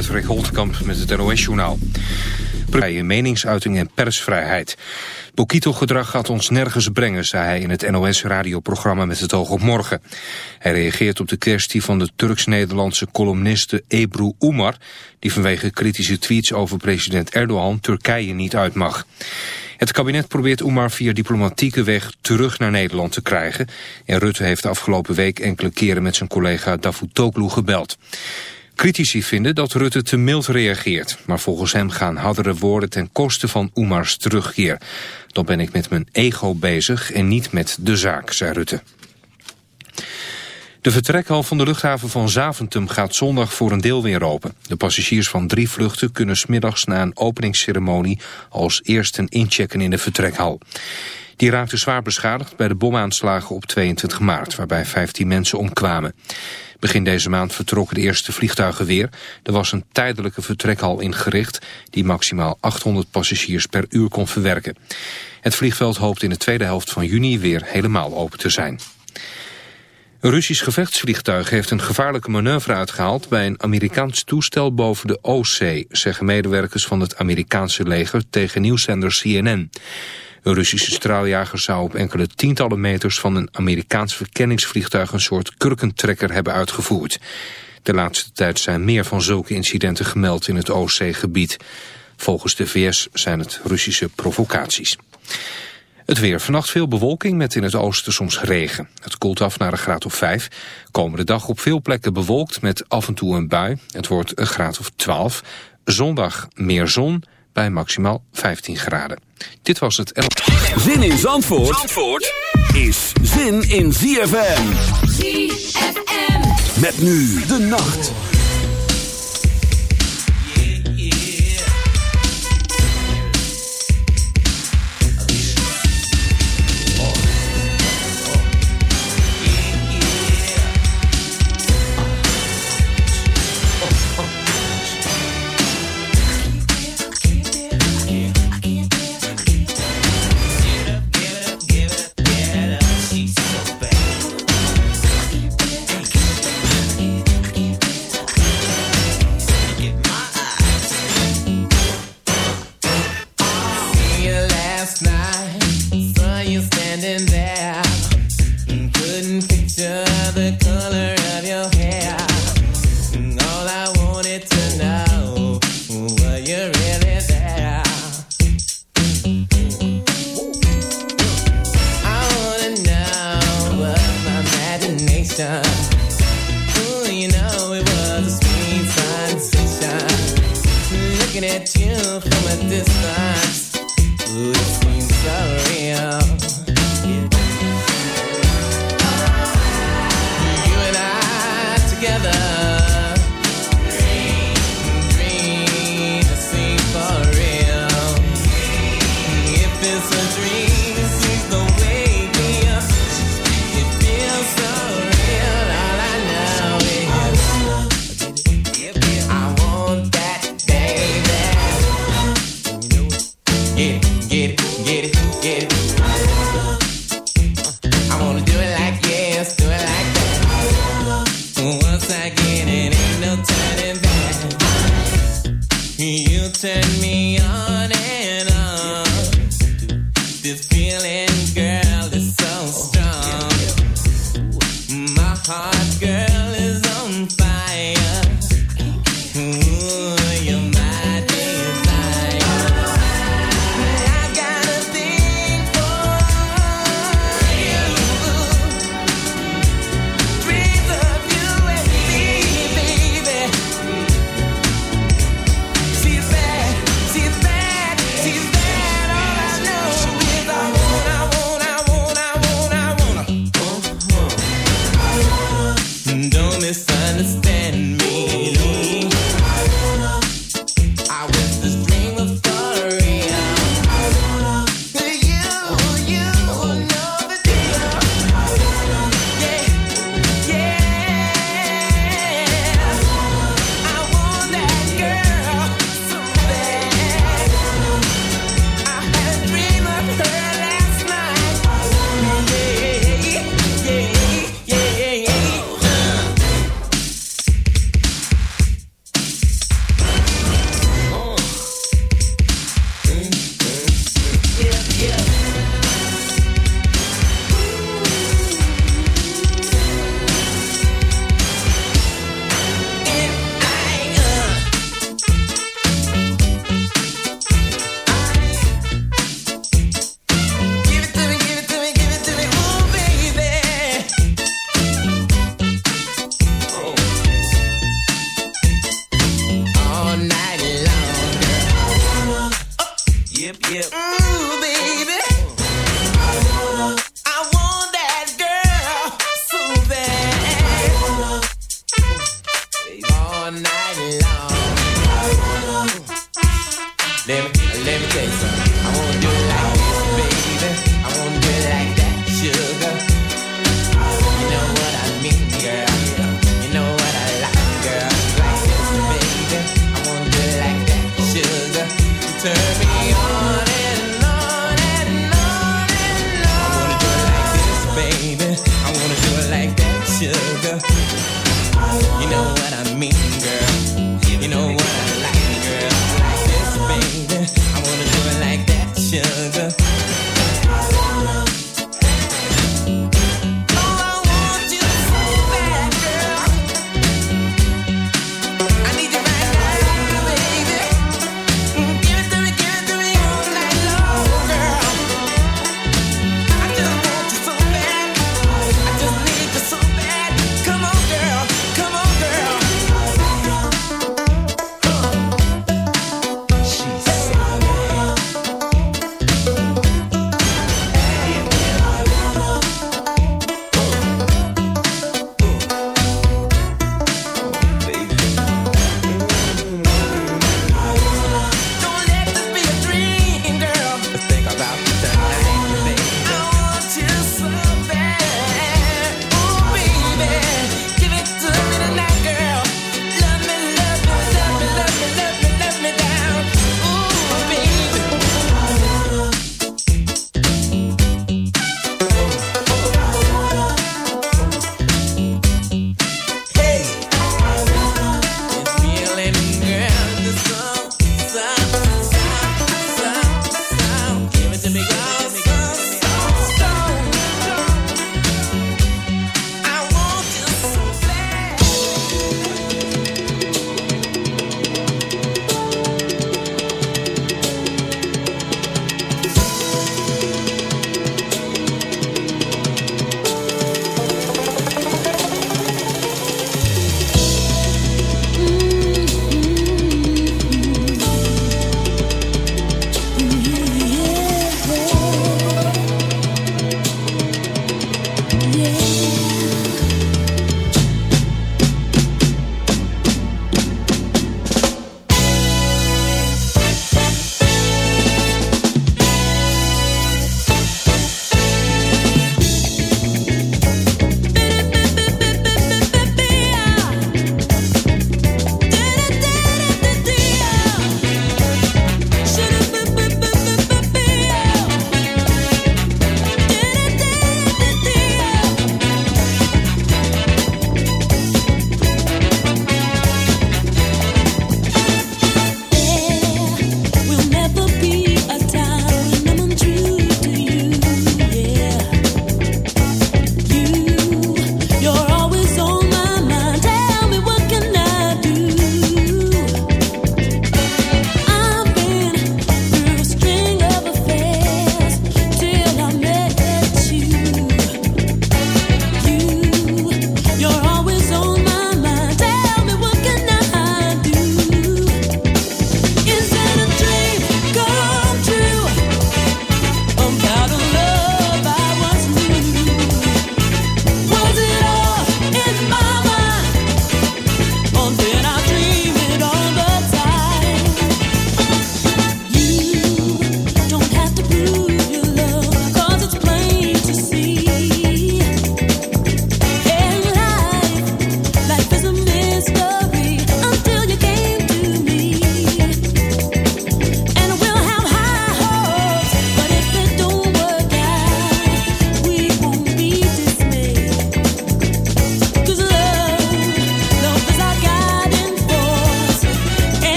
Patrick Holtkamp met het NOS-journaal. Vrije meningsuiting en persvrijheid. Bokito-gedrag gaat ons nergens brengen, zei hij in het NOS-radioprogramma Met het Oog op Morgen. Hij reageert op de kwestie van de Turks-Nederlandse columniste Ebru Umar... die vanwege kritische tweets over president Erdogan Turkije niet uit mag. Het kabinet probeert Oemar via diplomatieke weg terug naar Nederland te krijgen. En Rutte heeft de afgelopen week enkele keren met zijn collega Davutoglu gebeld. Critici vinden dat Rutte te mild reageert. Maar volgens hem gaan hardere woorden ten koste van Oemars terugkeer. Dan ben ik met mijn ego bezig en niet met de zaak, zei Rutte. De vertrekhal van de luchthaven van Zaventem gaat zondag voor een deel weer open. De passagiers van drie vluchten kunnen smiddags na een openingsceremonie als eersten inchecken in de vertrekhal. Die raakte zwaar beschadigd bij de bomaanslagen op 22 maart, waarbij 15 mensen omkwamen. Begin deze maand vertrokken de eerste vliegtuigen weer. Er was een tijdelijke vertrekhal ingericht die maximaal 800 passagiers per uur kon verwerken. Het vliegveld hoopt in de tweede helft van juni weer helemaal open te zijn. Een Russisch gevechtsvliegtuig heeft een gevaarlijke manoeuvre uitgehaald... bij een Amerikaans toestel boven de OC, zeggen medewerkers van het Amerikaanse leger tegen nieuwszender CNN. Een Russische straaljager zou op enkele tientallen meters van een Amerikaans verkenningsvliegtuig een soort kurkentrekker hebben uitgevoerd. De laatste tijd zijn meer van zulke incidenten gemeld in het Oostzeegebied. Volgens de VS zijn het Russische provocaties. Het weer. Vannacht veel bewolking met in het oosten soms regen. Het koelt af naar een graad of 5. Komende dag op veel plekken bewolkt met af en toe een bui. Het wordt een graad of 12. Zondag meer zon, bij maximaal 15 graden. Dit was het... Zin in Zandvoort, Zandvoort is zin in ZFM. ZFM. Met nu de nacht.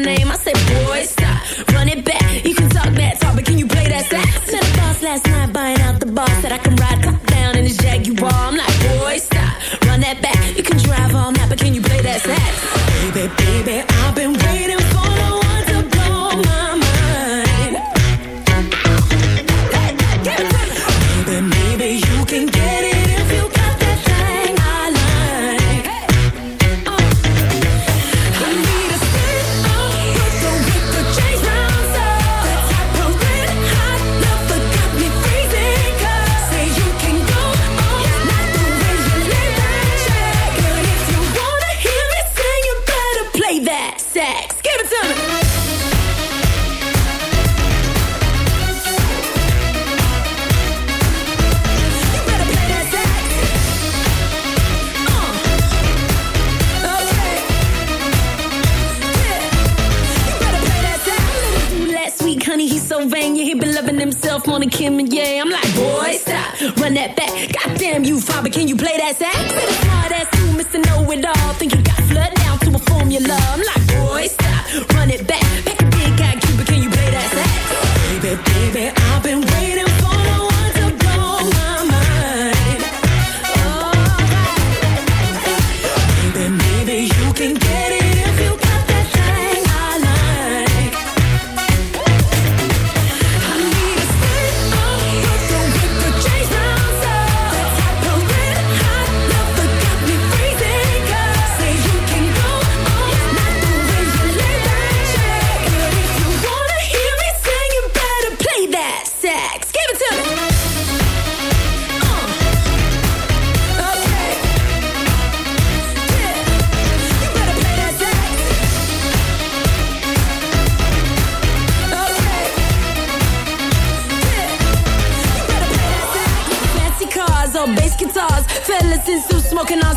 name. I say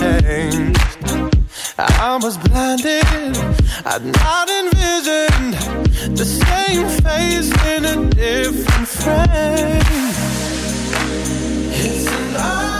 changed. I was blinded, I'd not envisioned the same face in a different frame. It's an eye.